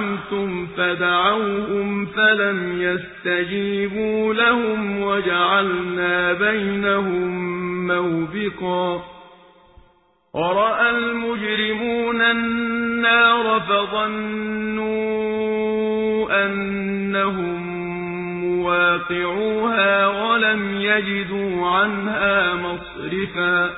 زعمتم فدعوهم فلم يستجيبوا لهم وجعلنا بينهم موبقا ورأى المجرمون النار فظنوا أنهم مواقعوها ولم يجدوا عنها مصرفا